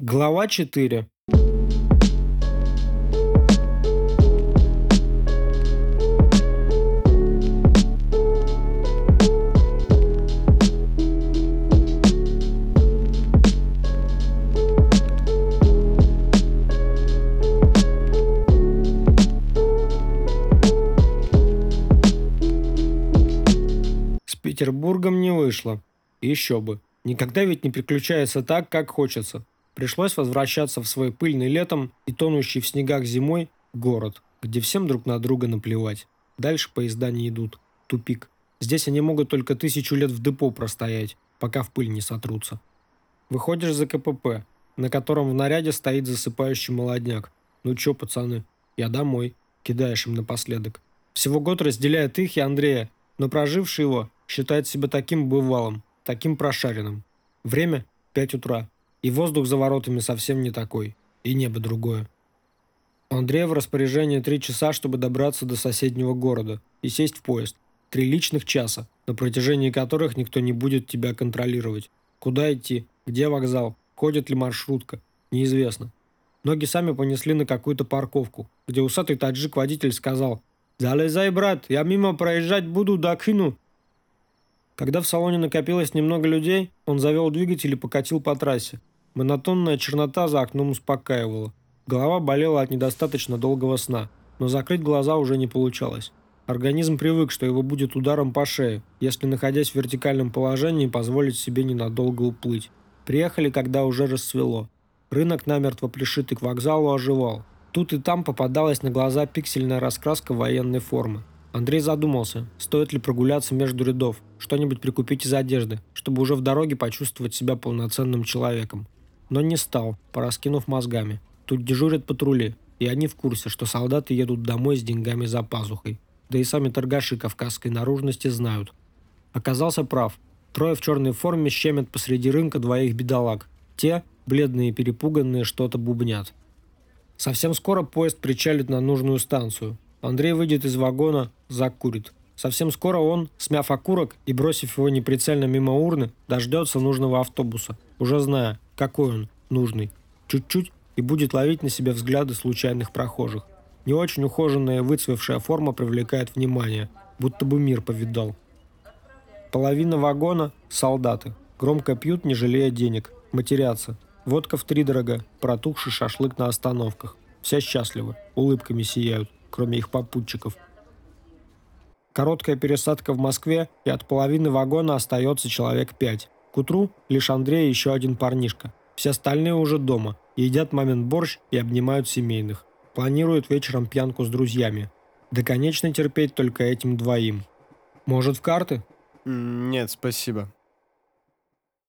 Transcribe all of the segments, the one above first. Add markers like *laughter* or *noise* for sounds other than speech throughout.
Глава 4. С Петербургом не вышло. Еще бы. Никогда ведь не приключается так, как хочется. Пришлось возвращаться в свой пыльный летом и тонущий в снегах зимой город, где всем друг на друга наплевать. Дальше поезда не идут. Тупик. Здесь они могут только тысячу лет в депо простоять, пока в пыль не сотрутся. Выходишь за КПП, на котором в наряде стоит засыпающий молодняк. Ну чё, пацаны, я домой. Кидаешь им напоследок. Всего год разделяет их и Андрея, но проживший его считает себя таким бывалым, таким прошаренным. Время – 5 утра. И воздух за воротами совсем не такой. И небо другое. У Андрея в распоряжении три часа, чтобы добраться до соседнего города и сесть в поезд. Три личных часа, на протяжении которых никто не будет тебя контролировать. Куда идти, где вокзал, ходит ли маршрутка, неизвестно. Ноги сами понесли на какую-то парковку, где усатый таджик-водитель сказал «Залезай, брат, я мимо проезжать буду, да кину». Когда в салоне накопилось немного людей, он завел двигатель и покатил по трассе. Монотонная чернота за окном успокаивала. Голова болела от недостаточно долгого сна, но закрыть глаза уже не получалось. Организм привык, что его будет ударом по шее, если, находясь в вертикальном положении, позволить себе ненадолго уплыть. Приехали, когда уже рассвело. Рынок, намертво пришитый к вокзалу, оживал. Тут и там попадалась на глаза пиксельная раскраска военной формы. Андрей задумался, стоит ли прогуляться между рядов, что-нибудь прикупить из одежды, чтобы уже в дороге почувствовать себя полноценным человеком. Но не стал, пораскинув мозгами. Тут дежурят патрули, и они в курсе, что солдаты едут домой с деньгами за пазухой. Да и сами торгаши кавказской наружности знают. Оказался прав. Трое в черной форме щемят посреди рынка двоих бедолаг. Те, бледные и перепуганные, что-то бубнят. Совсем скоро поезд причалит на нужную станцию. Андрей выйдет из вагона, закурит. Совсем скоро он, смяв окурок и бросив его неприцельно мимо урны, дождется нужного автобуса, уже зная, какой он, нужный. Чуть-чуть и будет ловить на себя взгляды случайных прохожих. Не очень ухоженная выцвевшая форма привлекает внимание, будто бы мир повидал. Половина вагона – солдаты. Громко пьют, не жалея денег. Матерятся. Водка в три дорога, протухший шашлык на остановках. Все счастливы, улыбками сияют, кроме их попутчиков – Короткая пересадка в Москве, и от половины вагона остается человек пять. К утру лишь Андрей и еще один парнишка. Все остальные уже дома, едят мамин борщ и обнимают семейных. Планируют вечером пьянку с друзьями. Да, конечно, терпеть только этим двоим. Может, в карты? Нет, спасибо.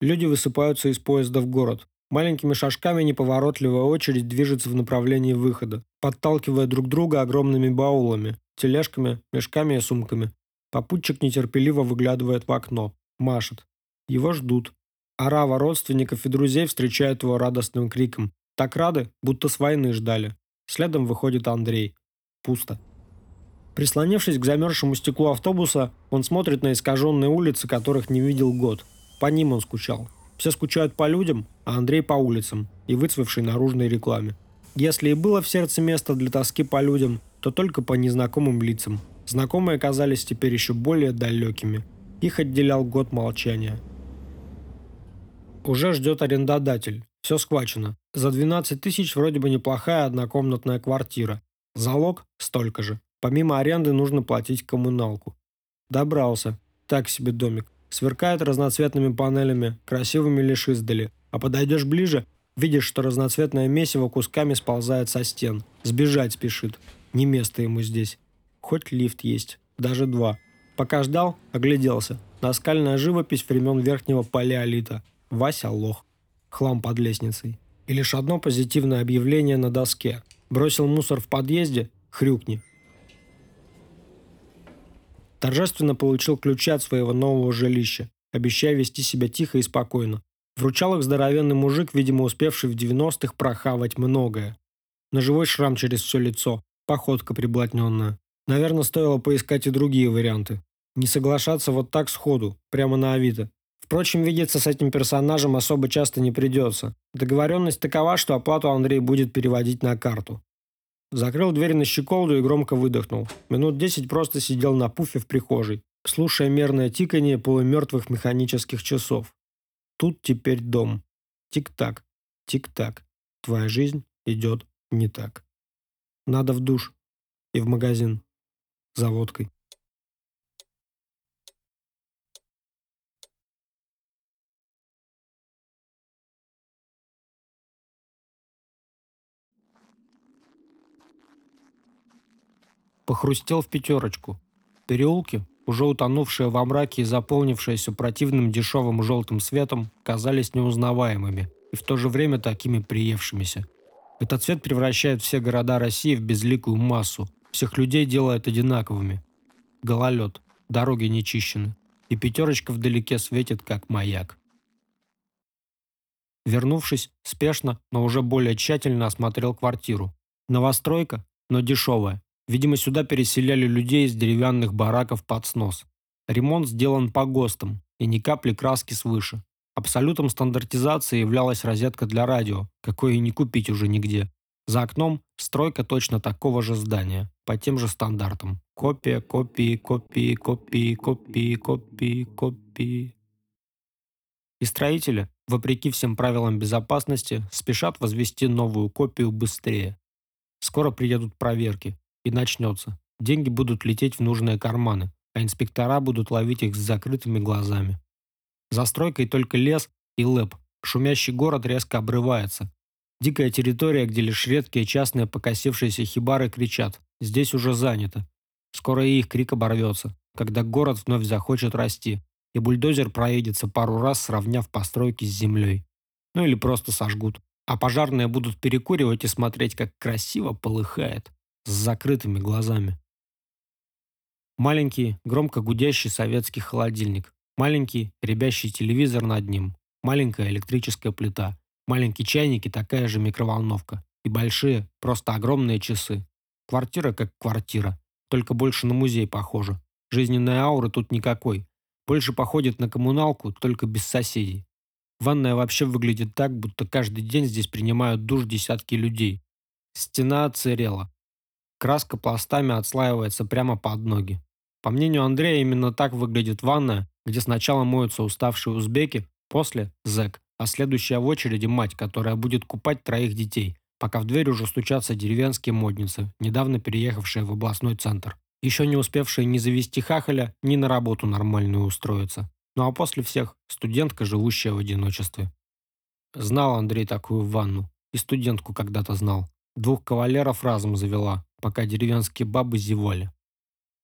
Люди высыпаются из поезда в город. Маленькими шажками неповоротливая очередь движется в направлении выхода, подталкивая друг друга огромными баулами, тележками, мешками и сумками. Попутчик нетерпеливо выглядывает в окно, машет. Его ждут. Арава родственников и друзей встречают его радостным криком. Так рады, будто с войны ждали. Следом выходит Андрей. Пусто. Прислонившись к замерзшему стеклу автобуса, он смотрит на искаженные улицы, которых не видел год. По ним он скучал. Все скучают по людям, а Андрей по улицам и выцвевшей наружной рекламе. Если и было в сердце место для тоски по людям, то только по незнакомым лицам. Знакомые оказались теперь еще более далекими. Их отделял год молчания. Уже ждет арендодатель. Все схвачено. За 12 тысяч вроде бы неплохая однокомнатная квартира. Залог столько же. Помимо аренды нужно платить коммуналку. Добрался. Так себе домик. Сверкает разноцветными панелями, красивыми лишь издали. А подойдешь ближе, видишь, что разноцветное месиво кусками сползает со стен. Сбежать спешит. Не место ему здесь. Хоть лифт есть, даже два. Пока ждал, огляделся. Наскальная живопись времен верхнего палеолита. Вася лох. Хлам под лестницей. И лишь одно позитивное объявление на доске. Бросил мусор в подъезде – хрюкни. Торжественно получил ключи от своего нового жилища, обещая вести себя тихо и спокойно. Вручал их здоровенный мужик, видимо, успевший в 90-х прохавать многое. Ножевой шрам через все лицо, Походка приблотненная. Наверное, стоило поискать и другие варианты. Не соглашаться вот так сходу, прямо на Авито. Впрочем, видеться с этим персонажем особо часто не придется. Договоренность такова, что оплату Андрей будет переводить на карту. Закрыл дверь на щеколду и громко выдохнул. Минут десять просто сидел на пуфе в прихожей, слушая мерное тиканье полумертвых механических часов. Тут теперь дом. Тик-так, тик-так. Твоя жизнь идет не так. Надо в душ и в магазин за водкой. Похрустел в пятерочку. Переулки, уже утонувшие во мраке и заполнившиеся противным дешевым желтым светом, казались неузнаваемыми и в то же время такими приевшимися. Этот цвет превращает все города России в безликую массу, всех людей делает одинаковыми. Гололед, дороги не чищены, и пятерочка вдалеке светит, как маяк. Вернувшись, спешно, но уже более тщательно осмотрел квартиру. Новостройка, но дешевая. Видимо, сюда переселяли людей из деревянных бараков под снос. Ремонт сделан по ГОСТам, и ни капли краски свыше. Абсолютом стандартизации являлась розетка для радио, какой и не купить уже нигде. За окном стройка точно такого же здания, по тем же стандартам. Копия, копии, копии, копии, копии, копии, копии. И строители, вопреки всем правилам безопасности, спешат возвести новую копию быстрее. Скоро приедут проверки, и начнется. Деньги будут лететь в нужные карманы, а инспектора будут ловить их с закрытыми глазами. Застройкой только лес и лэп. Шумящий город резко обрывается. Дикая территория, где лишь редкие частные покосившиеся хибары кричат «здесь уже занято». Скоро и их крик оборвется, когда город вновь захочет расти, и бульдозер проедется пару раз, сравняв постройки с землей. Ну или просто сожгут. А пожарные будут перекуривать и смотреть, как красиво полыхает с закрытыми глазами. Маленький, громко гудящий советский холодильник. Маленький, ребящий телевизор над ним. Маленькая электрическая плита. Маленький чайник и такая же микроволновка. И большие, просто огромные часы. Квартира как квартира. Только больше на музей похожа. Жизненной ауры тут никакой. Больше походит на коммуналку, только без соседей. Ванная вообще выглядит так, будто каждый день здесь принимают душ десятки людей. Стена оцерела. Краска пластами отслаивается прямо под ноги. По мнению Андрея, именно так выглядит ванная, где сначала моются уставшие узбеки, после – зэк, а следующая в очереди мать, которая будет купать троих детей, пока в дверь уже стучатся деревенские модницы, недавно переехавшие в областной центр, еще не успевшие ни завести хахаля, ни на работу нормальную устроиться. Ну а после всех – студентка, живущая в одиночестве. Знал Андрей такую ванну. И студентку когда-то знал. Двух кавалеров разом завела, пока деревенские бабы зевали.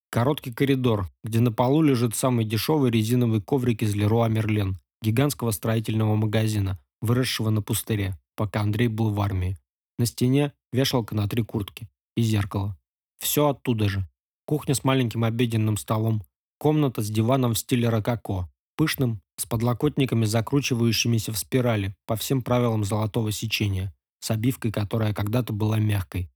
Короткий коридор, где на полу лежит самый дешевый резиновый коврик из Леруа Мерлен, гигантского строительного магазина, выросшего на пустыре, пока Андрей был в армии. На стене вешалка на три куртки и зеркало. Все оттуда же. Кухня с маленьким обеденным столом, комната с диваном в стиле рококо, пышным, с подлокотниками, закручивающимися в спирали, по всем правилам золотого сечения, с обивкой, которая когда-то была мягкой.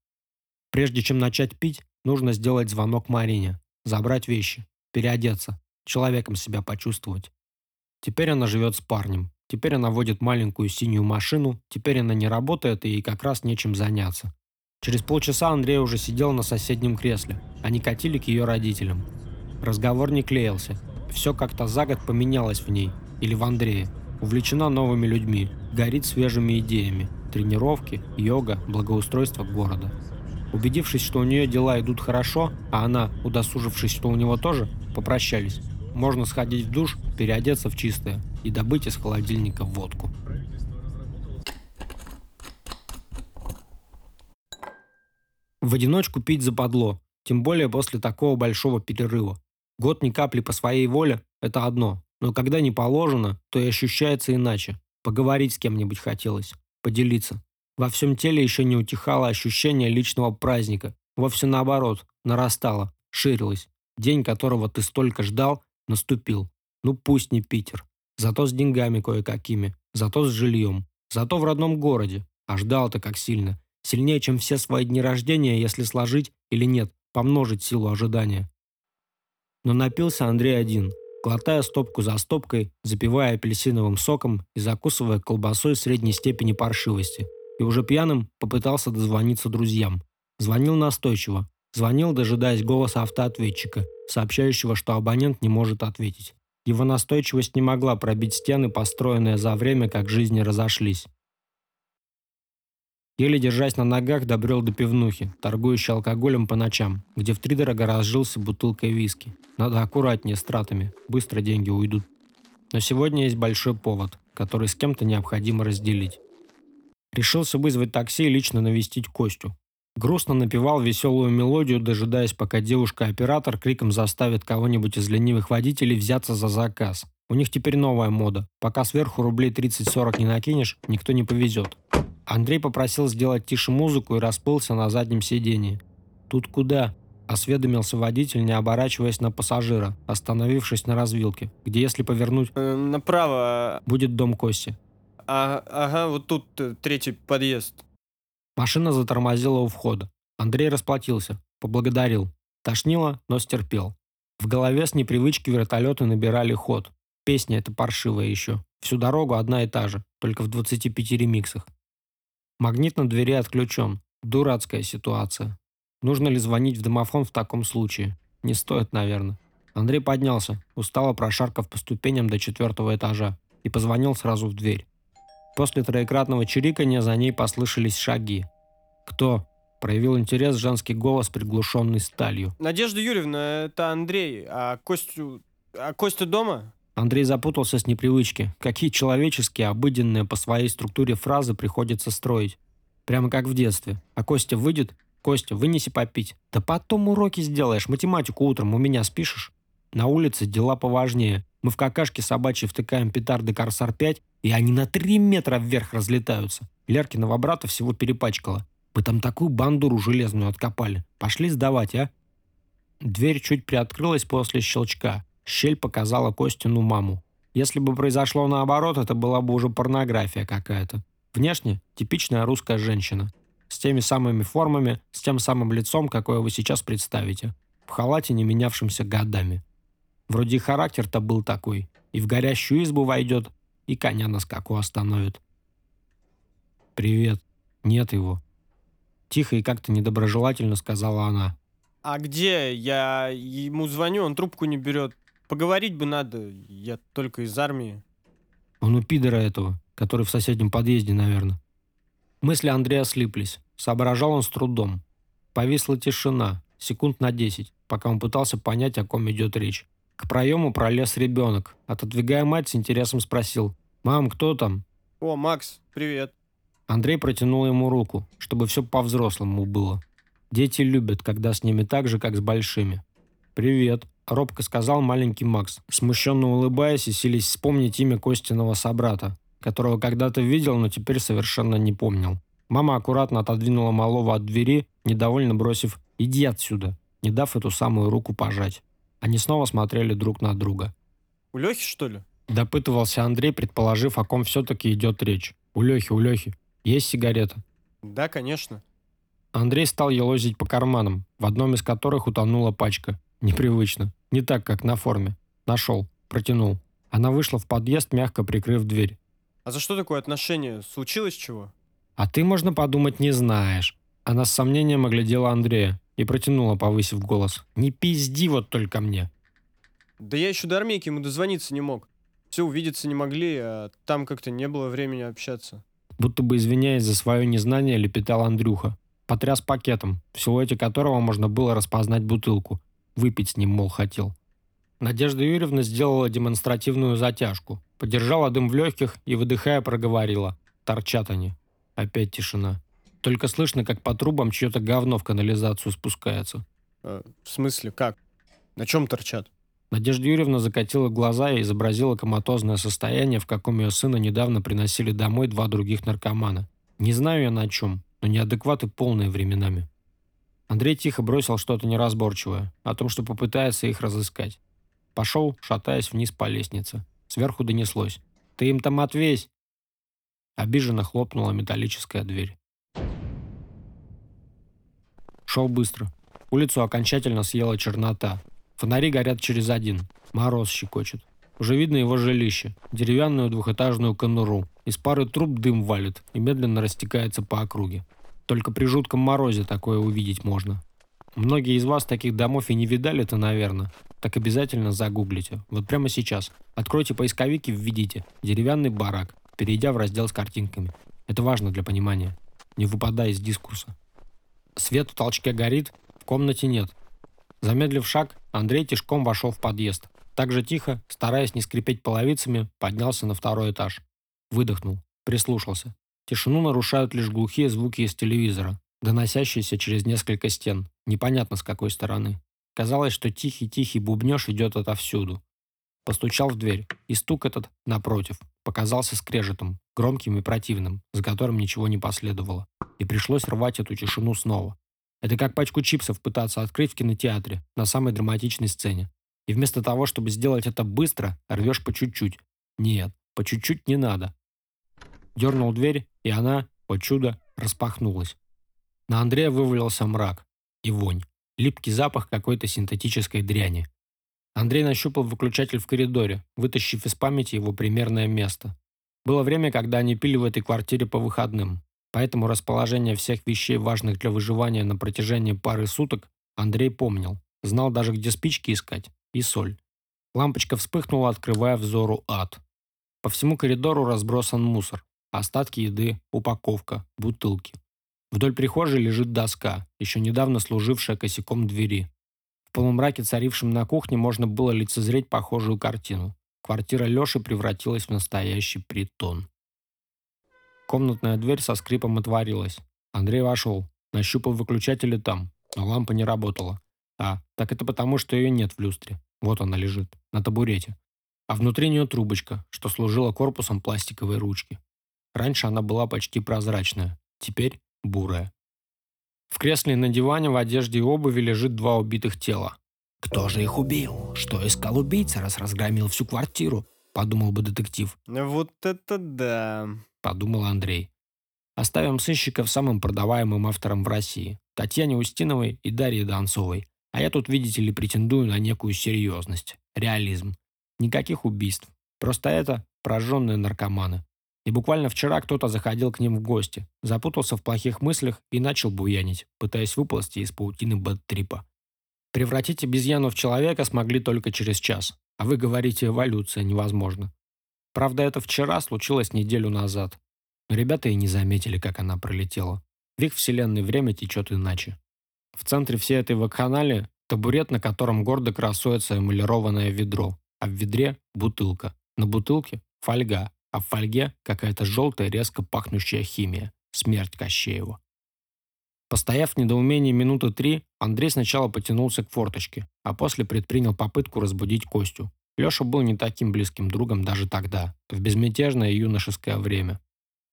Прежде чем начать пить, нужно сделать звонок Марине, забрать вещи, переодеться, человеком себя почувствовать. Теперь она живет с парнем. Теперь она водит маленькую синюю машину, теперь она не работает и ей как раз нечем заняться. Через полчаса Андрей уже сидел на соседнем кресле. Они катили к ее родителям. Разговор не клеился. Все как-то за год поменялось в ней. Или в Андрее. Увлечена новыми людьми. Горит свежими идеями. Тренировки, йога, благоустройство города. Убедившись, что у нее дела идут хорошо, а она, удосужившись, что у него тоже, попрощались. Можно сходить в душ, переодеться в чистое и добыть из холодильника водку. В одиночку пить западло, тем более после такого большого перерыва. Год ни капли по своей воле – это одно, но когда не положено, то и ощущается иначе. Поговорить с кем-нибудь хотелось, поделиться. Во всем теле еще не утихало ощущение личного праздника. Вовсе наоборот, нарастало, ширилось. День, которого ты столько ждал, наступил. Ну пусть не Питер. Зато с деньгами кое-какими. Зато с жильем. Зато в родном городе. А ждал-то как сильно. Сильнее, чем все свои дни рождения, если сложить или нет, помножить силу ожидания. Но напился Андрей один. глотая стопку за стопкой, запивая апельсиновым соком и закусывая колбасой средней степени паршивости. И уже пьяным попытался дозвониться друзьям. Звонил настойчиво. Звонил, дожидаясь голоса автоответчика, сообщающего, что абонент не может ответить. Его настойчивость не могла пробить стены, построенные за время, как жизни разошлись. Еле держась на ногах, добрел до пивнухи, торгующей алкоголем по ночам, где втридорого разжился бутылкой виски. Надо аккуратнее с тратами, быстро деньги уйдут. Но сегодня есть большой повод, который с кем-то необходимо разделить. Решился вызвать такси и лично навестить Костю. Грустно напевал веселую мелодию, дожидаясь, пока девушка-оператор криком заставит кого-нибудь из ленивых водителей взяться за заказ. У них теперь новая мода. Пока сверху рублей 30-40 не накинешь, никто не повезет. Андрей попросил сделать тише музыку и расплылся на заднем сидении. «Тут куда?» – осведомился водитель, не оборачиваясь на пассажира, остановившись на развилке, где, если повернуть, Э, направо. будет дом Кости. А, ага, вот тут э, третий подъезд. Машина затормозила у входа. Андрей расплатился, поблагодарил. Тошнило, но стерпел. В голове с непривычки вертолеты набирали ход. Песня эта паршивая еще. Всю дорогу одна и та же, только в 25 ремиксах. Магнит на двери отключен. Дурацкая ситуация. Нужно ли звонить в домофон в таком случае? Не стоит, наверное. Андрей поднялся, устало прошаркав по ступеням до четвертого этажа, и позвонил сразу в дверь. После троекратного чириканья за ней послышались шаги. «Кто?» – проявил интерес женский голос, приглушенный сталью. Надежда Юрьевна, это Андрей. А Костю... А Костя дома? Андрей запутался с непривычки. Какие человеческие, обыденные по своей структуре фразы приходится строить. Прямо как в детстве. А Костя выйдет? Костя, вынеси попить. Да потом уроки сделаешь, математику утром у меня спишешь. На улице дела поважнее. Мы в какашке собачьей втыкаем петарды Корсар-5, и они на 3 метра вверх разлетаются. Леркиного брата всего перепачкала. Мы там такую бандуру железную откопали. Пошли сдавать, а? Дверь чуть приоткрылась после щелчка. Щель показала Костину маму. Если бы произошло наоборот, это была бы уже порнография какая-то. Внешне типичная русская женщина. С теми самыми формами, с тем самым лицом, какое вы сейчас представите. В халате, не менявшемся годами. Вроде характер-то был такой. И в горящую избу войдет, и коня на скаку остановит. «Привет. Нет его». Тихо и как-то недоброжелательно сказала она. А где? Я ему звоню, он трубку не берет. Поговорить бы надо, я только из армии. Он у пидора этого, который в соседнем подъезде, наверное. Мысли Андрея слиплись. Соображал он с трудом. Повисла тишина, секунд на десять, пока он пытался понять, о ком идет речь. К проему пролез ребенок. Отодвигая мать, с интересом спросил. «Мам, кто там?» О, Макс, привет. Андрей протянул ему руку, чтобы все по-взрослому было. Дети любят, когда с ними так же, как с большими. «Привет», — робко сказал маленький Макс, смущенно улыбаясь и силясь вспомнить имя Костиного собрата, которого когда-то видел, но теперь совершенно не помнил. Мама аккуратно отодвинула малого от двери, недовольно бросив «иди отсюда», не дав эту самую руку пожать. Они снова смотрели друг на друга. У Лехи, что ли? Допытывался Андрей, предположив, о ком все-таки идет речь. «У Лехи, у Лехи. Есть сигарета?» Да, конечно. Андрей стал елозить по карманам, в одном из которых утонула пачка. Непривычно. Не так, как на форме. Нашел. Протянул. Она вышла в подъезд, мягко прикрыв дверь. А за что такое отношение? Случилось чего? «А ты, можно подумать, не знаешь». Она с сомнением оглядела Андрея и протянула, повысив голос. «Не пизди вот только мне». Да я еще до армейки ему дозвониться не мог. Все увидеться не могли, а там как-то не было времени общаться. Будто бы извиняясь за свое незнание, лепетал Андрюха. Потряс пакетом, в силуэте которого можно было распознать бутылку. Выпить с ним, мол, хотел. Надежда Юрьевна сделала демонстративную затяжку. Подержала дым в легких и, выдыхая, проговорила. Торчат они. Опять тишина. Только слышно, как по трубам чье-то говно в канализацию спускается. А, в смысле, как? На чем торчат? Надежда Юрьевна закатила глаза и изобразила коматозное состояние, в каком ее сына недавно приносили домой два других наркомана. Не знаю я на чем, но неадекваты полные временами. Андрей тихо бросил что-то неразборчивое, о том, что попытается их разыскать. Пошел, шатаясь вниз по лестнице. Сверху донеслось. «Ты им там отвесь!» Обиженно хлопнула металлическая дверь. Шел быстро. Улицу окончательно съела чернота. Фонари горят через один. Мороз щекочет. Уже видно его жилище. Деревянную двухэтажную конуру. Из пары труб дым валит и медленно растекается по округе. Только при жутком морозе такое увидеть можно. Многие из вас таких домов и не видали-то, наверное. Так обязательно загуглите. Вот прямо сейчас. Откройте поисковик и введите «деревянный барак», перейдя в раздел с картинками. Это важно для понимания. Не выпадая из дискурса. Свет в толчке горит, в комнате нет. Замедлив шаг, Андрей тишком вошел в подъезд. Так же тихо, стараясь не скрипеть половицами, поднялся на второй этаж. Выдохнул, прислушался. Тишину нарушают лишь глухие звуки из телевизора, доносящиеся через несколько стен, непонятно с какой стороны. Казалось, что тихий-тихий бубнеж идет отовсюду. Постучал в дверь, и стук этот, напротив, показался скрежетом, громким и противным, за которым ничего не последовало. И пришлось рвать эту тишину снова. Это как пачку чипсов пытаться открыть в кинотеатре, на самой драматичной сцене. И вместо того, чтобы сделать это быстро, рвешь по чуть-чуть. Нет, по чуть-чуть не надо. Дернул дверь, и она, по чудо, распахнулась. На Андрея вывалился мрак и вонь. Липкий запах какой-то синтетической дряни. Андрей нащупал выключатель в коридоре, вытащив из памяти его примерное место. Было время, когда они пили в этой квартире по выходным. Поэтому расположение всех вещей, важных для выживания на протяжении пары суток, Андрей помнил. Знал даже, где спички искать и соль. Лампочка вспыхнула, открывая взору ад. По всему коридору разбросан мусор. Остатки еды, упаковка, бутылки. Вдоль прихожей лежит доска, еще недавно служившая косяком двери. В полумраке, царившем на кухне, можно было лицезреть похожую картину. Квартира Леши превратилась в настоящий притон. Комнатная дверь со скрипом отворилась. Андрей вошел, нащупал выключатели там, но лампа не работала. А, так это потому, что ее нет в люстре. Вот она лежит, на табурете. А внутри нее трубочка, что служила корпусом пластиковой ручки. Раньше она была почти прозрачная, теперь бурая. В кресле на диване в одежде и обуви лежит два убитых тела. «Кто же их убил? Что искал убийца, раз разгромил всю квартиру?» – подумал бы детектив. Вот это да. – подумал Андрей. Оставим сыщиков самым продаваемым автором в России – Татьяне Устиновой и Дарье Донцовой. А я тут, видите ли, претендую на некую серьезность, реализм. Никаких убийств. Просто это прожженные наркоманы. И буквально вчера кто-то заходил к ним в гости, запутался в плохих мыслях и начал буянить, пытаясь выползти из паутины бэт-трипа. Превратить обезьяну в человека смогли только через час, а вы говорите, эволюция невозможна. Правда, это вчера случилось неделю назад. Но ребята и не заметили, как она пролетела. В их вселенной время течет иначе. В центре всей этой вакханалии табурет, на котором гордо красуется эмалированное ведро, а в ведре – бутылка. На бутылке – фольга, а в фольге – какая-то желтая, резко пахнущая химия. Смерть Кощеева. Постояв в недоумении минуты три, Андрей сначала потянулся к форточке, а после предпринял попытку разбудить Костю. Леша был не таким близким другом даже тогда, в безмятежное юношеское время.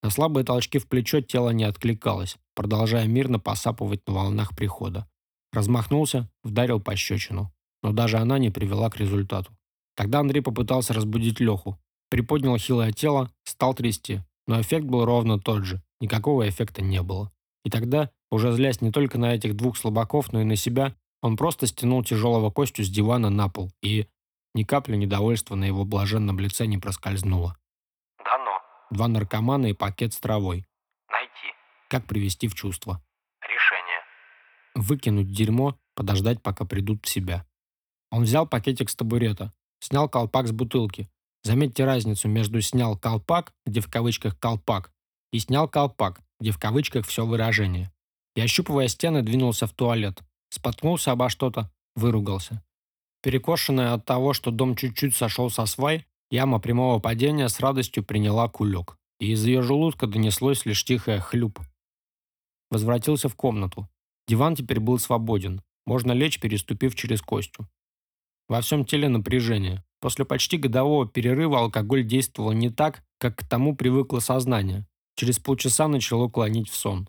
На слабые толчки в плечо тело не откликалось, продолжая мирно посапывать на волнах прихода. Размахнулся, вдарил пощечину. Но даже она не привела к результату. Тогда Андрей попытался разбудить Леху. Приподнял хилое тело, стал трясти. Но эффект был ровно тот же. Никакого эффекта не было. И тогда, уже злясь не только на этих двух слабаков, но и на себя, он просто стянул тяжелого Костю с дивана на пол и... Ни капли недовольства на его блаженном лице не проскользнуло. Дано. Два наркомана и пакет с травой. Найти. Как привести в чувство? Решение. Выкинуть дерьмо, подождать, пока придут в себя. Он взял пакетик с табурета, снял колпак с бутылки. Заметьте разницу между «снял колпак», где в кавычках «колпак», и «снял колпак», где в кавычках все выражение. И, ощупывая стены, двинулся в туалет. Споткнулся обо что-то, выругался. Перекошенная от того, что дом чуть-чуть сошел со свай, яма прямого падения с радостью приняла кулек. И из ее желудка донеслось лишь тихое хлюп. Возвратился в комнату. Диван теперь был свободен. Можно лечь, переступив через Костю. Во всем теле напряжение. После почти годового перерыва алкоголь действовал не так, как к тому привыкло сознание. Через полчаса начало клонить в сон.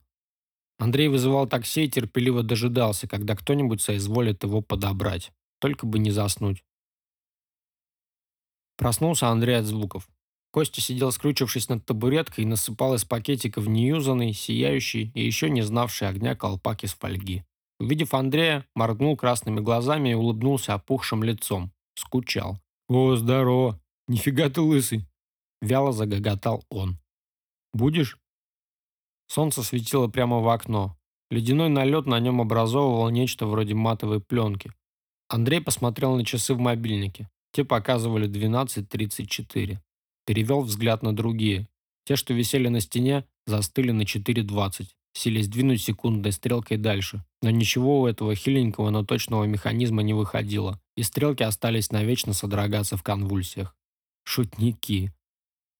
Андрей вызывал такси и терпеливо дожидался, когда кто-нибудь соизволит его подобрать. Только бы не заснуть. Проснулся Андрей от звуков. Костя сидел скрючившись над табуреткой и насыпал из пакетиков неюзанный, сияющий и еще не знавший огня колпак из фольги. Увидев Андрея, моргнул красными глазами и улыбнулся опухшим лицом. Скучал. «О, здорово! Нифига ты лысый!» Вяло загоготал он. «Будешь?» Солнце светило прямо в окно. Ледяной налет на нем образовывал нечто вроде матовой пленки. Андрей посмотрел на часы в мобильнике. Те показывали 12.34. Перевел взгляд на другие. Те, что висели на стене, застыли на 4.20, силясь двинуть секундной стрелкой дальше. Но ничего у этого хиленького, но точного механизма не выходило, и стрелки остались навечно содрогаться в конвульсиях. Шутники.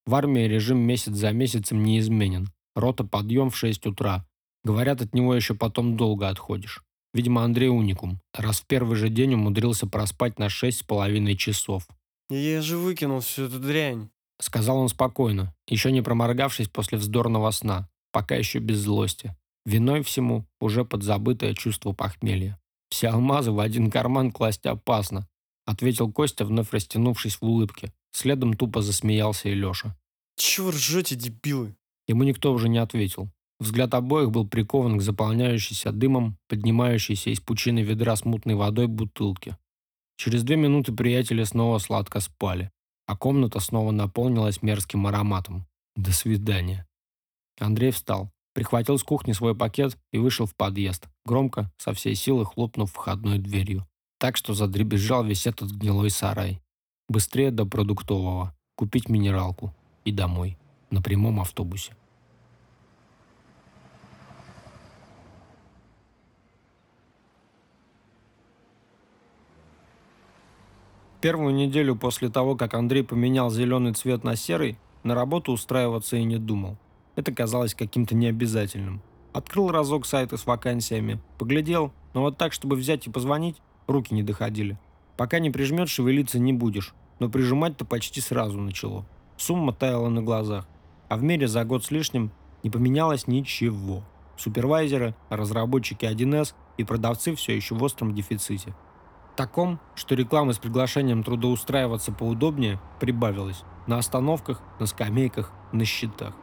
В армии режим месяц за месяцем не изменен. Рота подъем в 6 утра. Говорят, от него еще потом долго отходишь. Видимо, Андрей уникум, раз в первый же день умудрился проспать на шесть с половиной часов. Я же выкинул всю эту дрянь. Сказал он спокойно, еще не проморгавшись после вздорного сна, пока еще без злости. Виной всему уже подзабытое чувство похмелья. Все алмазы в один карман класть опасно, ответил Костя, вновь растянувшись в улыбке. Следом тупо засмеялся и Леша. Чего ржете, дебилы? Ему никто уже не ответил. Взгляд обоих был прикован к заполняющейся дымом, поднимающейся из пучины ведра с мутной водой бутылке. Через две минуты приятели снова сладко спали, а комната снова наполнилась мерзким ароматом. До свидания. Андрей встал, прихватил с кухни свой пакет и вышел в подъезд, громко, со всей силы хлопнув входной дверью. Так что задребезжал весь этот гнилой сарай. Быстрее до продуктового, купить минералку и домой, на прямом автобусе. Первую неделю после того, как Андрей поменял зеленый цвет на серый, на работу устраиваться и не думал. Это казалось каким-то необязательным. Открыл разок сайты с вакансиями, поглядел, но вот так, чтобы взять и позвонить, руки не доходили. Пока не прижмет, шевелиться не будешь, но прижимать-то почти сразу начало. Сумма таяла на глазах, а в мире за год с лишним не поменялось ничего. Супервайзеры, разработчики 1С и продавцы все еще в остром дефиците таком, что реклама с приглашением трудоустраиваться поудобнее прибавилась на остановках, на скамейках, на счетах.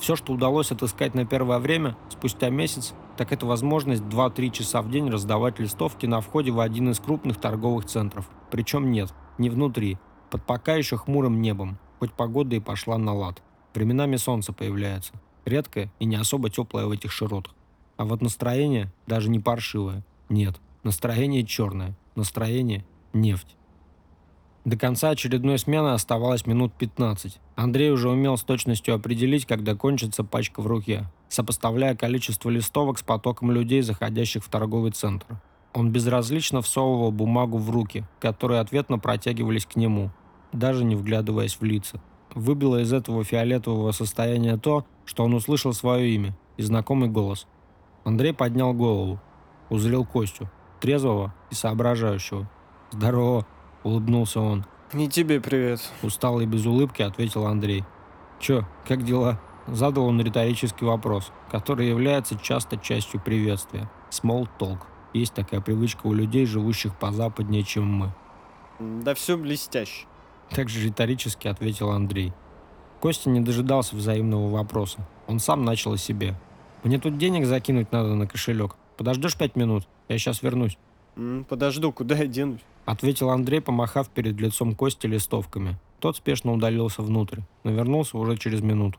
Все, что удалось отыскать на первое время, спустя месяц, так это возможность 2-3 часа в день раздавать листовки на входе в один из крупных торговых центров. Причем нет, не внутри, под пока еще хмурым небом, хоть погода и пошла на лад. Временами солнце появляется, редкое и не особо теплое в этих широтах. А вот настроение даже не паршивое. Нет, настроение черное, Настроение – нефть. До конца очередной смены оставалось минут 15. Андрей уже умел с точностью определить, когда кончится пачка в руке, сопоставляя количество листовок с потоком людей, заходящих в торговый центр. Он безразлично всовывал бумагу в руки, которые ответно протягивались к нему, даже не вглядываясь в лица. Выбило из этого фиолетового состояния то, что он услышал свое имя и знакомый голос. Андрей поднял голову, узрел Костю трезвого и соображающего. «Здорово!» – улыбнулся он. «Не тебе привет!» – устало и без улыбки ответил Андрей. «Чё, как дела?» – задал он риторический вопрос, который является часто частью приветствия. Small talk. Есть такая привычка у людей, живущих позападнее, чем мы. «Да все блестяще!» Так же риторически ответил Андрей. Костя не дожидался взаимного вопроса. Он сам начал о себе. «Мне тут денег закинуть надо на кошелек. Подождешь пять минут?» Я сейчас вернусь. подожду, куда я денусь? Ответил Андрей, помахав перед лицом Кости листовками. Тот спешно удалился внутрь, но вернулся уже через минуту.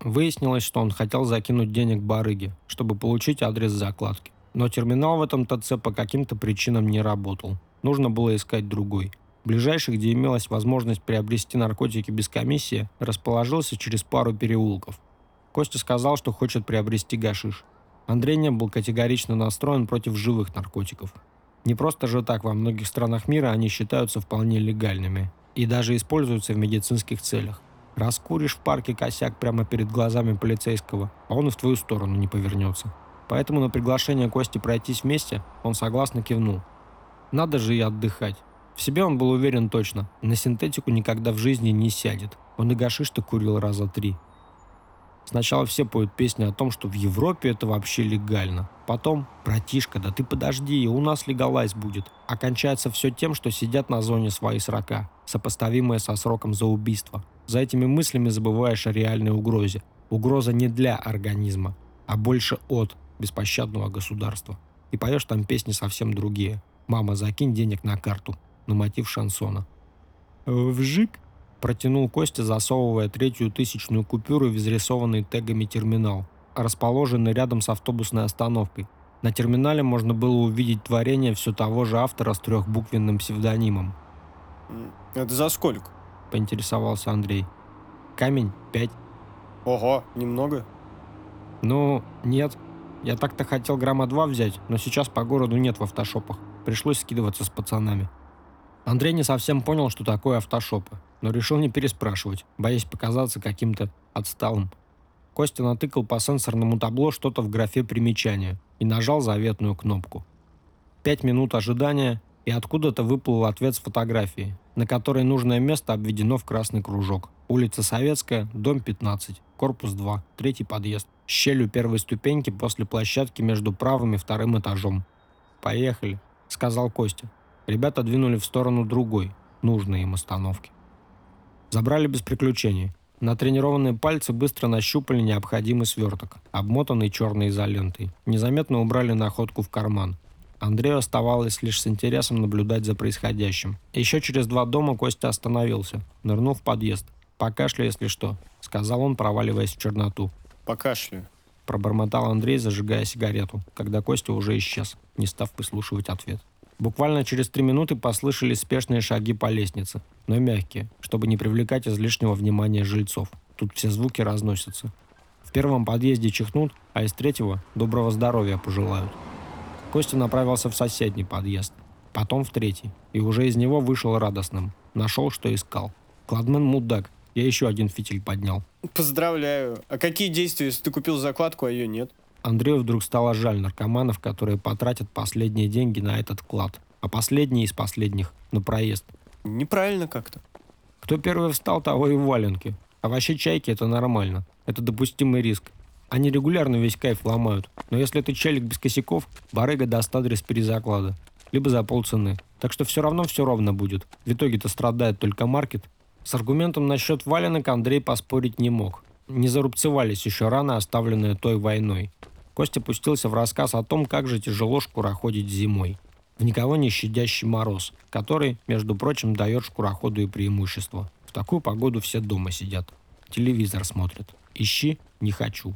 Выяснилось, что он хотел закинуть денег барыге, чтобы получить адрес закладки. Но терминал в этом ТЦ по каким-то причинам не работал. Нужно было искать другой. Ближайший, где имелась возможность приобрести наркотики без комиссии, расположился через пару переулков. Костя сказал, что хочет приобрести гашиш. Андрей не был категорично настроен против живых наркотиков. Не просто же так во многих странах мира они считаются вполне легальными и даже используются в медицинских целях. Раскуришь в парке косяк прямо перед глазами полицейского, а он и в твою сторону не повернется. Поэтому на приглашение Кости пройтись вместе он согласно кивнул. Надо же и отдыхать. В себе он был уверен точно, на синтетику никогда в жизни не сядет. Он и гашиш-то курил раза три. Сначала все поют песни о том, что в Европе это вообще легально. Потом, братишка, да ты подожди, у нас легалайз будет. Окончается все тем, что сидят на зоне свои срока, сопоставимые со сроком за убийство. За этими мыслями забываешь о реальной угрозе. Угроза не для организма, а больше от беспощадного государства. и поешь там песни совсем другие. «Мама, закинь денег на карту» на мотив шансона. «Вжик!» – протянул Костя, засовывая третью тысячную купюру в изрисованный тегами терминал, расположенный рядом с автобусной остановкой. На терминале можно было увидеть творение все того же автора с трехбуквенным псевдонимом. Это за сколько? – поинтересовался Андрей. «Камень – пять». Ого, немного. «Ну, нет. Я так-то хотел грамма два взять, но сейчас по городу нет в автошопах. Пришлось скидываться с пацанами». Андрей не совсем понял, что такое автошопы, но решил не переспрашивать, боясь показаться каким-то отсталым. Костя натыкал по сенсорному табло что-то в графе примечания и нажал заветную кнопку. Пять минут ожидания, и откуда-то выплыл ответ с фотографией, на которой нужное место обведено в красный кружок. Улица Советская, дом 15, корпус 2, третий подъезд. Щель у первой ступеньки после площадки между правым и вторым этажом. «Поехали», — сказал Костя. Ребята двинули в сторону другой, нужной им остановки. Забрали без приключений. Натренированные пальцы быстро нащупали необходимый сверток, обмотанный черной изолентой. Незаметно убрали находку в карман. Андрею оставалось лишь с интересом наблюдать за происходящим. Еще через два дома Костя остановился, нырнув в подъезд. «Покашляй, если что», — сказал он, проваливаясь в черноту. Покашляю. Пробормотал Андрей, зажигая сигарету, когда Костя уже исчез, не став выслушивать ответ. Буквально через три минуты послышались спешные шаги по лестнице, но мягкие, чтобы не привлекать излишнего внимания жильцов. Тут все звуки разносятся. В первом подъезде чихнут, а из третьего доброго здоровья пожелают. Костя направился в соседний подъезд, потом в третий, и уже из него вышел радостным. Нашел, что искал. Кладмен мудак, я еще один фитиль поднял. Поздравляю. А какие действия, если ты купил закладку, а ее нет? Андрею вдруг стало жаль наркоманов, которые потратят последние деньги на этот клад, а последние из последних – на проезд. Неправильно как-то. Кто первый встал, того и в валенки. А вообще чайки – это нормально. Это допустимый риск. Они регулярно весь кайф ломают. Но если ты челик без косяков, барыга даст адрес перезаклада. Либо за полцены. Так что все равно все ровно будет. В итоге-то страдает только маркет. С аргументом насчет валенок Андрей поспорить не мог. Не зарубцевались еще рано, оставленные той войной. Костя пустился в рассказ о том, как же тяжело шкуроходить зимой. В никого не щадящий мороз, который, между прочим, дает шкуроходу и преимущество. В такую погоду все дома сидят. Телевизор смотрят. Ищи – не хочу.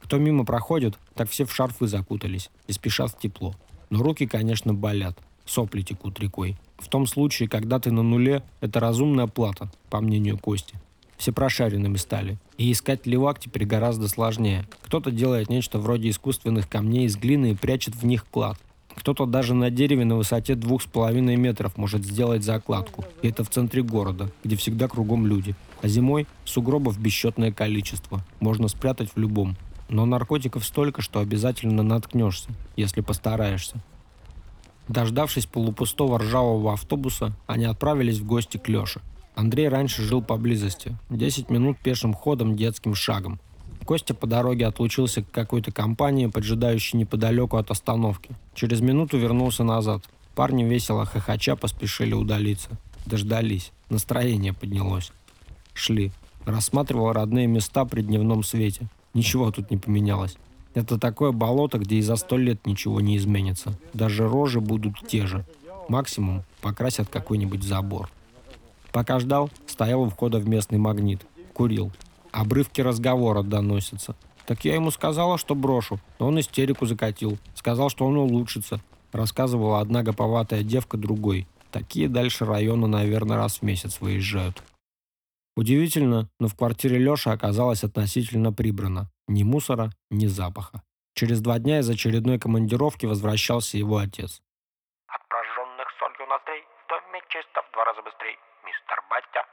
Кто мимо проходит, так все в шарфы закутались и спешат в тепло. Но руки, конечно, болят. Сопли текут рекой. В том случае, когда ты на нуле, это разумная плата, по мнению Кости. Все прошаренными стали. И искать левак теперь гораздо сложнее. Кто-то делает нечто вроде искусственных камней из глины и прячет в них клад. Кто-то даже на дереве на высоте двух с половиной метров может сделать закладку. И это в центре города, где всегда кругом люди. А зимой сугробов бесчетное количество. Можно спрятать в любом. Но наркотиков столько, что обязательно наткнешься, если постараешься. Дождавшись полупустого ржавого автобуса, они отправились в гости к Леше. Андрей раньше жил поблизости. 10 минут пешим ходом детским шагом. Костя по дороге отлучился к какой-то компании, поджидающей неподалеку от остановки. Через минуту вернулся назад. Парни весело хохоча поспешили удалиться. Дождались. Настроение поднялось. Шли. Рассматривал родные места при дневном свете. Ничего тут не поменялось. Это такое болото, где и за сто лет ничего не изменится. Даже рожи будут те же. Максимум покрасят какой-нибудь забор. Пока ждал, стоял у входа в местный магнит. Курил. Обрывки разговора доносятся. Так я ему сказала, что брошу, но он истерику закатил. Сказал, что он улучшится. Рассказывала одна гоповатая девка другой. Такие дальше района, наверное, раз в месяц выезжают. Удивительно, но в квартире Леши оказалось относительно прибрано. Ни мусора, ни запаха. Через два дня из очередной командировки возвращался его отец. От прожженных солью ноздрей в доме чисто в два раза быстрей. Мистер Батя.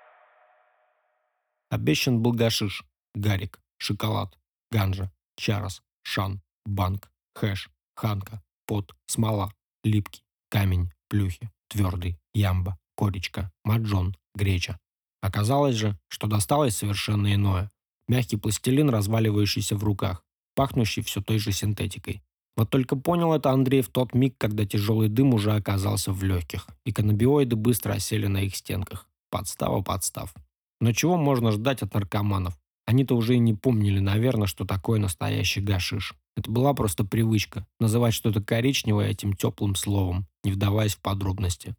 Обещан был гашиш, гарик, шоколад, ганжа, чарос, шан, банк, хэш, ханка, пот, смола, липкий, камень, плюхи, твердый, ямба, коречка, маджон, греча. Оказалось же, что досталось совершенно иное. Мягкий пластилин, разваливающийся в руках, пахнущий все той же синтетикой. Вот только понял это Андрей в тот миг, когда тяжелый дым уже оказался в легких, и каннабиоиды быстро осели на их стенках. Подстава подстав. Но чего можно ждать от наркоманов? Они-то уже и не помнили, наверное, что такое настоящий гашиш. Это была просто привычка называть что-то коричневое этим теплым словом, не вдаваясь в подробности.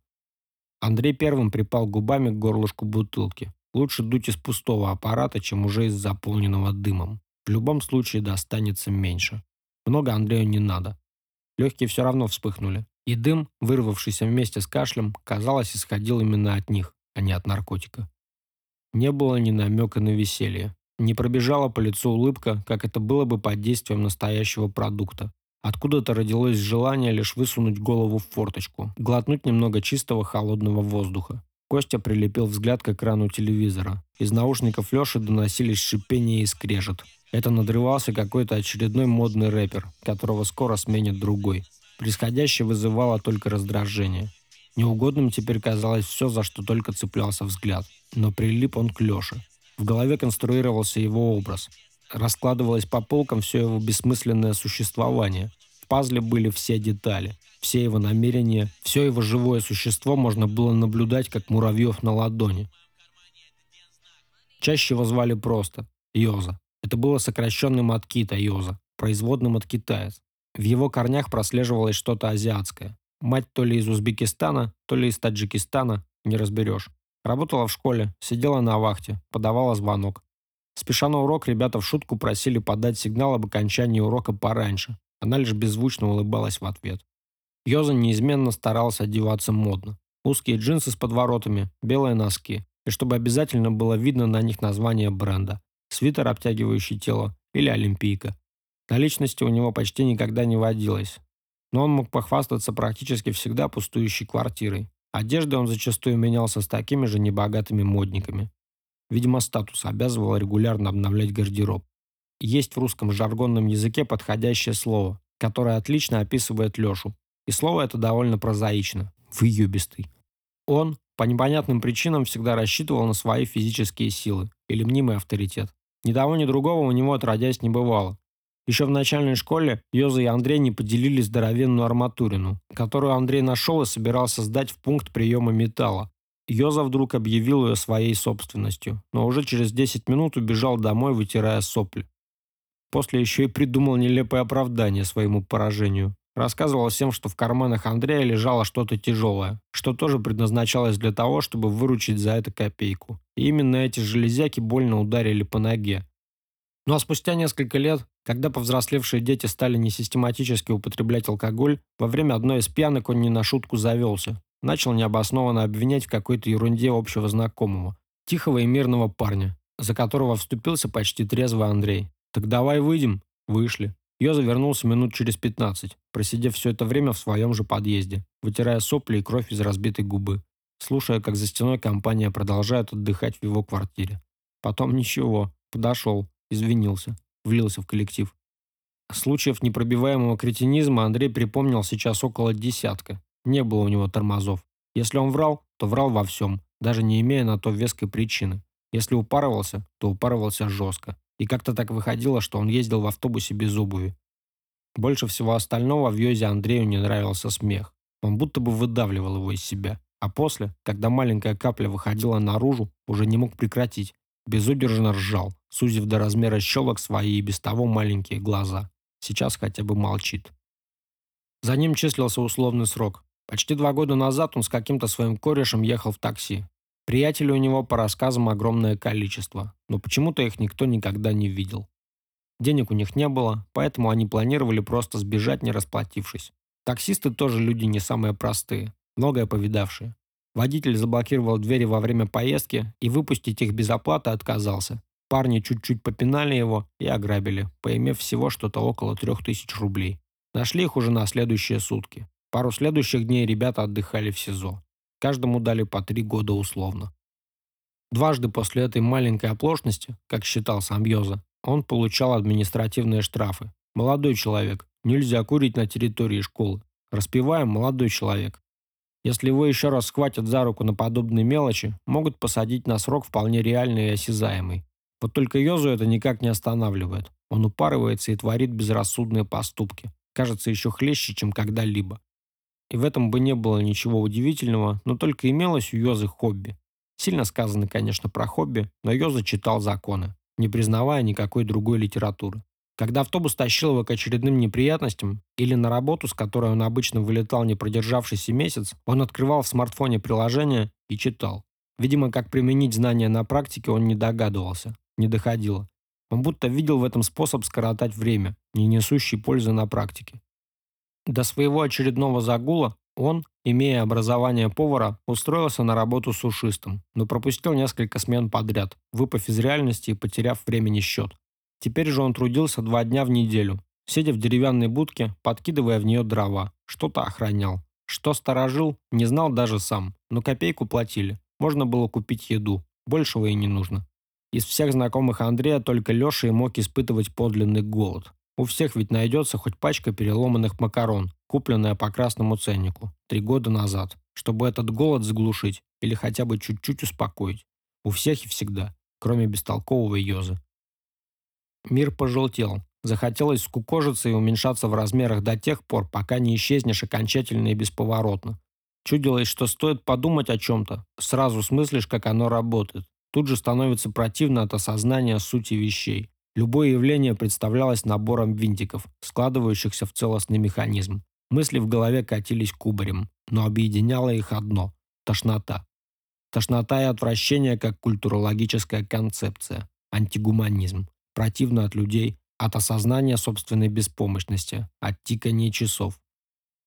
Андрей первым припал губами к горлышку бутылки. Лучше дуть из пустого аппарата, чем уже из заполненного дымом. В любом случае достанется меньше. Много Андрею не надо. Легкие все равно вспыхнули. И дым, вырвавшийся вместе с кашлем, казалось, исходил именно от них, а не от наркотика. Не было ни намека на веселье. Не пробежала по лицу улыбка, как это было бы под действием настоящего продукта. Откуда-то родилось желание лишь высунуть голову в форточку, глотнуть немного чистого холодного воздуха. Костя прилепил взгляд к экрану телевизора. Из наушников Леши доносились шипение и скрежет. Это надрывался какой-то очередной модный рэпер, которого скоро сменит другой. Происходящее вызывало только раздражение. Неугодным теперь казалось все, за что только цеплялся взгляд. Но прилип он к Леше. В голове конструировался его образ. Раскладывалось по полкам все его бессмысленное существование. В пазле были все детали, все его намерения, все его живое существо можно было наблюдать, как муравьев на ладони. Чаще его звали просто Йоза. Это было сокращенным от кита Йоза, производным от китаец. В его корнях прослеживалось что-то азиатское. Мать то ли из Узбекистана, то ли из Таджикистана, не разберешь. Работала в школе, сидела на вахте, подавала звонок. Спеша на урок, ребята в шутку просили подать сигнал об окончании урока пораньше. Она лишь беззвучно улыбалась в ответ. Йоза неизменно старался одеваться модно. Узкие джинсы с подворотами, белые носки. И чтобы обязательно было видно на них название бренда. Свитер, обтягивающий тело, или олимпийка. Наличности у него почти никогда не водилось. Но он мог похвастаться практически всегда пустующей квартирой. Одеждой он зачастую менялся с такими же небогатыми модниками. Видимо, статус обязывал регулярно обновлять гардероб. Есть в русском жаргонном языке подходящее слово, которое отлично описывает Лешу. И слово это довольно прозаично. Выебистый. Он по непонятным причинам всегда рассчитывал на свои физические силы или мнимый авторитет. Ни того, ни другого у него отродясь не бывало. Еще в начальной школе Йоза и Андрей не поделили здоровенную арматурину, которую Андрей нашел и собирался сдать в пункт приема металла. Йоза вдруг объявил ее своей собственностью, но уже через 10 минут убежал домой, вытирая сопли. После еще и придумал нелепое оправдание своему поражению. Рассказывал всем, что в карманах Андрея лежало что-то тяжелое, что тоже предназначалось для того, чтобы выручить за это копейку. И именно эти железяки больно ударили по ноге. Ну а спустя несколько лет, когда повзрослевшие дети стали несистематически употреблять алкоголь, во время одной из пьянок он не на шутку завелся, начал необоснованно обвинять в какой-то ерунде общего знакомого, тихого и мирного парня, за которого вступился почти трезвый Андрей. «Так давай выйдем». Вышли. Йоза вернулся минут через 15, просидев все это время в своем же подъезде, вытирая сопли и кровь из разбитой губы, слушая, как за стеной компания продолжает отдыхать в его квартире. Потом ничего, подошел, извинился, влился в коллектив. Случаев непробиваемого кретинизма Андрей припомнил сейчас около десятка. Не было у него тормозов. Если он врал, то врал во всем, даже не имея на то веской причины. Если упарывался, то упарывался жестко. И как-то так выходило, что он ездил в автобусе без обуви. Больше всего остального в Йозе Андрею не нравился смех. Он будто бы выдавливал его из себя. А после, когда маленькая капля выходила наружу, уже не мог прекратить. Безудержно ржал, сузив до размера щелок свои и без того маленькие глаза. Сейчас хотя бы молчит. За ним числился условный срок. Почти два года назад он с каким-то своим корешем ехал в такси. Приятелей у него, по рассказам, огромное количество, но почему-то их никто никогда не видел. Денег у них не было, поэтому они планировали просто сбежать, не расплатившись. Таксисты тоже люди не самые простые, многое повидавшие. Водитель заблокировал двери во время поездки и выпустить их без оплаты отказался. Парни чуть-чуть попинали его и ограбили, поимев всего что-то около трех тысяч рублей. Нашли их уже на следующие сутки. Пару следующих дней ребята отдыхали в СИЗО. Каждому дали по три года условно. Дважды после этой маленькой оплошности, как считал сам Йоза, он получал административные штрафы. Молодой человек. Нельзя курить на территории школы. Распеваем молодой человек. Если его еще раз схватят за руку на подобные мелочи, могут посадить на срок вполне реальный и осязаемый. Вот только Йозу это никак не останавливает. Он упарывается и творит безрассудные поступки. Кажется, еще хлеще, чем когда-либо. И в этом бы не было ничего удивительного, но только имелось у Йозы хобби. Сильно сказано, конечно, про хобби, но Йоза читал законы. не признавая никакой другой литературы. Когда автобус тащил его к очередным неприятностям или на работу, с которой он обычно вылетал не продержавшийся месяц, он открывал в смартфоне приложение и читал. Видимо, как применить знания на практике он не догадывался, не доходило. Он будто видел в этом способ скоротать время, не несущий пользы на практике. До своего очередного загула он, имея образование повара, устроился на работу сушистом, но пропустил несколько смен подряд, выпав из реальности и потеряв времени счет. Теперь же он трудился два дня в неделю, сидя в деревянной будке, подкидывая в нее дрова, что-то охранял. Что сторожил, не знал даже сам, но копейку платили. Можно было купить еду, большего и не нужно. Из всех знакомых Андрея только Леша и мог испытывать подлинный голод. У всех ведь найдется хоть пачка переломанных макарон, купленная по красному ценнику, три года назад, чтобы этот голод заглушить или хотя бы чуть-чуть успокоить. У всех и всегда, кроме бестолкового Йозы. Мир пожелтел. Захотелось скукожиться и уменьшаться в размерах до тех пор, пока не исчезнешь окончательно и бесповоротно. Чудилось, что стоит подумать о чем-то, сразу смыслишь, как оно работает. Тут же становится противно от осознания сути вещей. Любое явление представлялось набором винтиков, складывающихся в целостный механизм. Мысли в голове катились кубарем, но объединяло их одно – тошнота. Тошнота и отвращение как культурологическая концепция, антигуманизм противно от людей, от осознания собственной беспомощности, от тикания часов.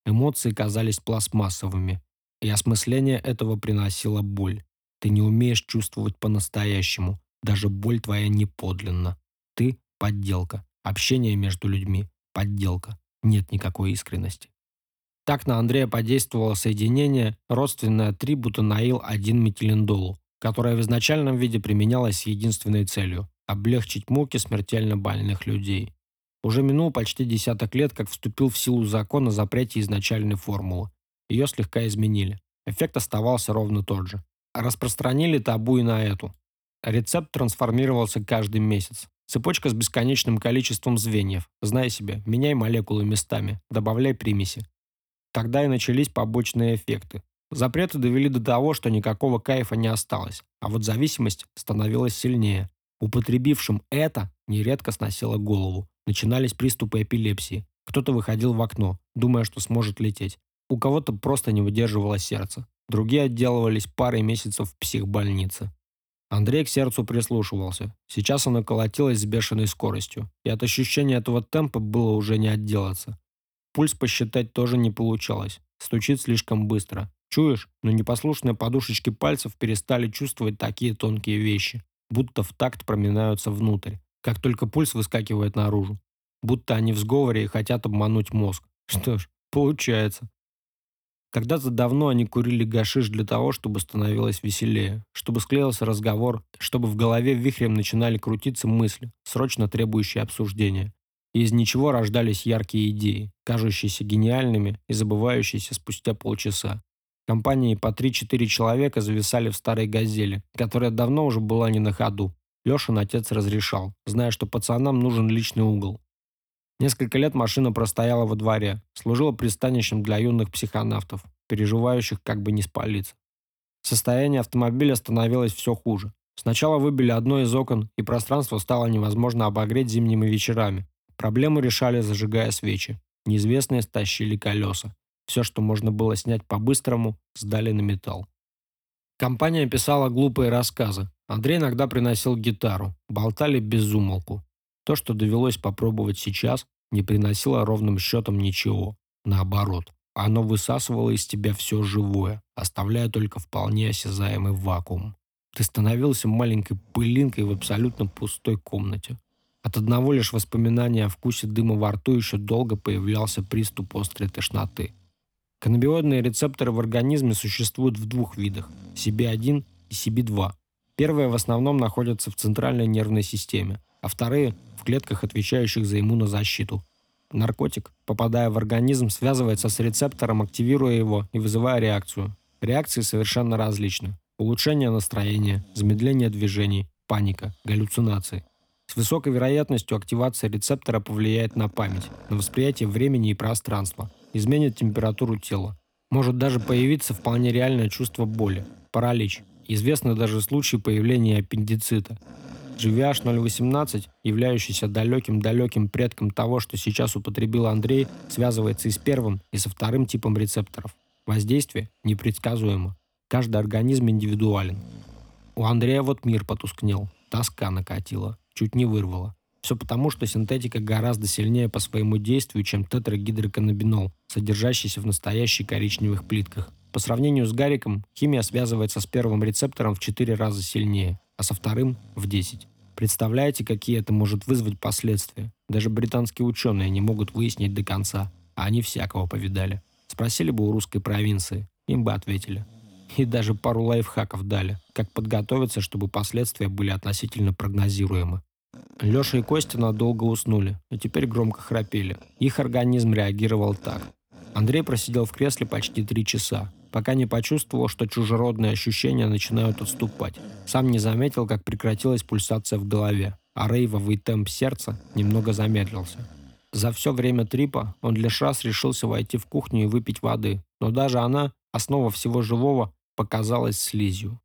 Эмоции казались пластмассовыми, и осмысление этого приносило боль. Ты не умеешь чувствовать по-настоящему, даже боль твоя не подлинна. Ты – подделка, общение между людьми – подделка, нет никакой искренности. Так на Андрея подействовало соединение, родственное трибутанаил 1-метилиндолу, которое в изначальном виде применялось с единственной целью облегчить муки смертельно больных людей. Уже минул почти десяток лет, как вступил в силу закон о запрете изначальной формулы. Ее слегка изменили. Эффект оставался ровно тот же. Распространили табу и на эту. Рецепт трансформировался каждый месяц. Цепочка с бесконечным количеством звеньев. Знай себе, меняй молекулы местами, добавляй примеси. Тогда и начались побочные эффекты. Запреты довели до того, что никакого кайфа не осталось, а вот зависимость становилась сильнее. Употребившим это нередко сносило голову. Начинались приступы эпилепсии. Кто-то выходил в окно, думая, что сможет лететь. У кого-то просто не выдерживало сердце. Другие отделывались парой месяцев в психбольнице. Андрей к сердцу прислушивался. Сейчас оно колотилось с бешеной скоростью, и от ощущения этого темпа было уже не отделаться. Пульс посчитать тоже не получалось. Стучит слишком быстро. Чуешь, но непослушные подушечки пальцев перестали чувствовать такие тонкие вещи будто в такт проминаются внутрь, как только пульс выскакивает наружу. Будто они в сговоре и хотят обмануть мозг. *laughs* Что ж, получается. Когда-то давно они курили гашиш для того, чтобы становилось веселее, чтобы склеился разговор, чтобы в голове вихрем начинали крутиться мысли, срочно требующие обсуждения. И из ничего рождались яркие идеи, кажущиеся гениальными и забывающиеся спустя полчаса. Компании по 3-4 человека зависали в старой «Газели», которая давно уже была не на ходу. Лешин отец разрешал, зная, что пацанам нужен личный угол. Несколько лет машина простояла во дворе, служила пристанищем для юных психонавтов, переживающих как бы не спалиться. Состояние автомобиля становилось все хуже. Сначала выбили одно из окон, и пространство стало невозможно обогреть зимними вечерами. Проблему решали, зажигая свечи. Неизвестные стащили колеса. Все, что можно было снять по-быстрому, сдали на металл. Компания писала глупые рассказы. Андрей иногда приносил гитару. Болтали без умолку. То, что довелось попробовать сейчас, не приносило ровным счетом ничего. Наоборот, оно высасывало из тебя все живое, оставляя только вполне осязаемый вакуум. Ты становился маленькой пылинкой в абсолютно пустой комнате. От одного лишь воспоминания о вкусе дыма во рту еще долго появлялся приступ острой тошноты. Каннабиоидные рецепторы в организме существуют в двух видах – CB1 и CB2. Первые в основном находятся в центральной нервной системе, а вторые – в клетках, отвечающих за иммунозащиту. Наркотик, попадая в организм, связывается с рецептором, активируя его и вызывая реакцию. Реакции совершенно различны. Улучшение настроения, замедление движений, паника, галлюцинации. С высокой вероятностью активация рецептора повлияет на память, на восприятие времени и пространства – изменит температуру тела. Может даже появиться вполне реальное чувство боли, паралич. Известны даже случаи появления аппендицита. GVH 018, являющийся далеким-далеким предком того, что сейчас употребил Андрей, связывается и с первым, и со вторым типом рецепторов. Воздействие непредсказуемо. Каждый организм индивидуален. У Андрея вот мир потускнел, тоска накатила, чуть не вырвала. Все потому, что синтетика гораздо сильнее по своему действию, чем тетрагидроканнабинол, содержащийся в настоящих коричневых плитках. По сравнению с гариком, химия связывается с первым рецептором в 4 раза сильнее, а со вторым – в 10. Представляете, какие это может вызвать последствия? Даже британские ученые не могут выяснить до конца, а они всякого повидали. Спросили бы у русской провинции, им бы ответили. И даже пару лайфхаков дали, как подготовиться, чтобы последствия были относительно прогнозируемы. Леша и Костя надолго уснули, и теперь громко храпели. Их организм реагировал так. Андрей просидел в кресле почти три часа, пока не почувствовал, что чужеродные ощущения начинают отступать. Сам не заметил, как прекратилась пульсация в голове, а рейвовый темп сердца немного замедлился. За все время трипа он лишь раз решился войти в кухню и выпить воды, но даже она, основа всего живого, показалась слизью.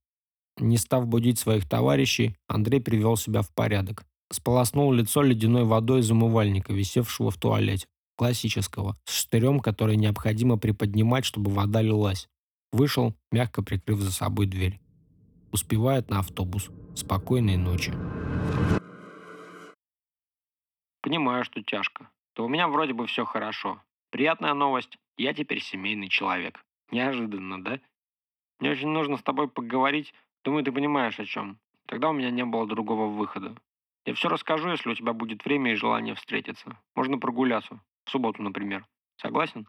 Не став будить своих товарищей, Андрей привел себя в порядок. Сполоснул лицо ледяной водой из умывальника, висевшего в туалете. Классического, с штырем, который необходимо приподнимать, чтобы вода лилась. Вышел, мягко прикрыв за собой дверь. Успевает на автобус. Спокойной ночи. Понимаю, что тяжко. То у меня вроде бы все хорошо. Приятная новость. Я теперь семейный человек. Неожиданно, да? Мне очень нужно с тобой поговорить. Думаю, ты понимаешь, о чем. Тогда у меня не было другого выхода. Я все расскажу, если у тебя будет время и желание встретиться. Можно прогуляться. В субботу, например. Согласен?